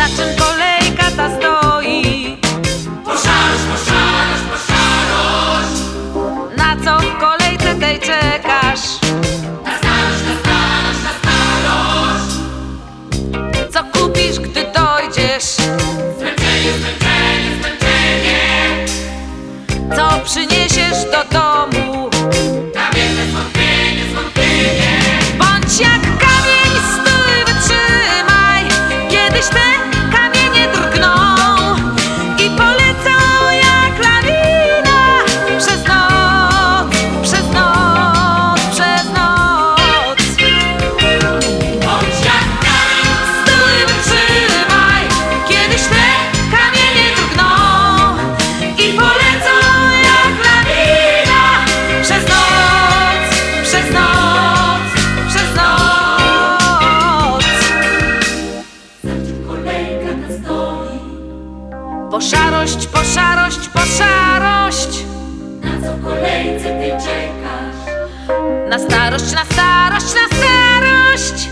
Latin. Po szarość, po szarość, po szarość Na co w kolejce ty czekasz? Na starość, na starość, na starość